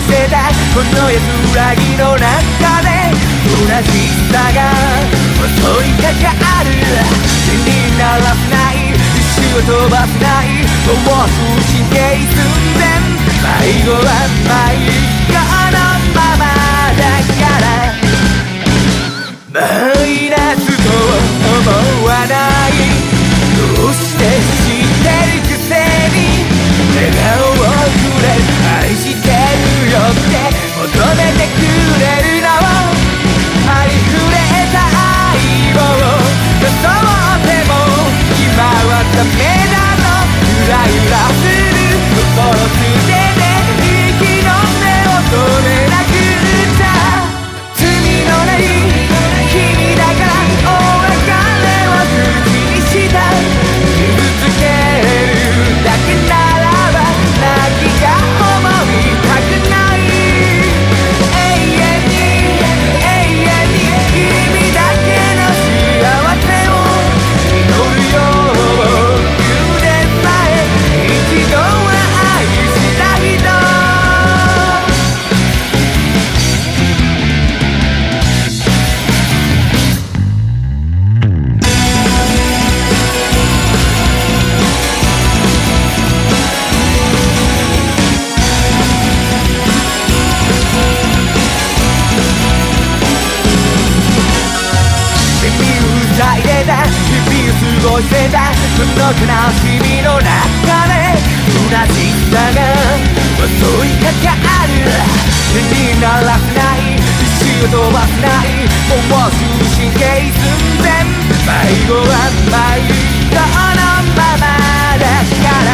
してた。この安らぎの中で同じさが襲いかかる。気にならせない石を飛ばせないもう神経寸前迷子は迷子。だ。日々過ごしてた。その悲しみの中で。同じだが。襲いかかる。手にならせない。意思を飛ばせないもうすぐ神経寸前迷子は毎度のままだから。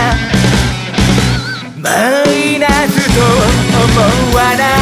マイナスと思わない。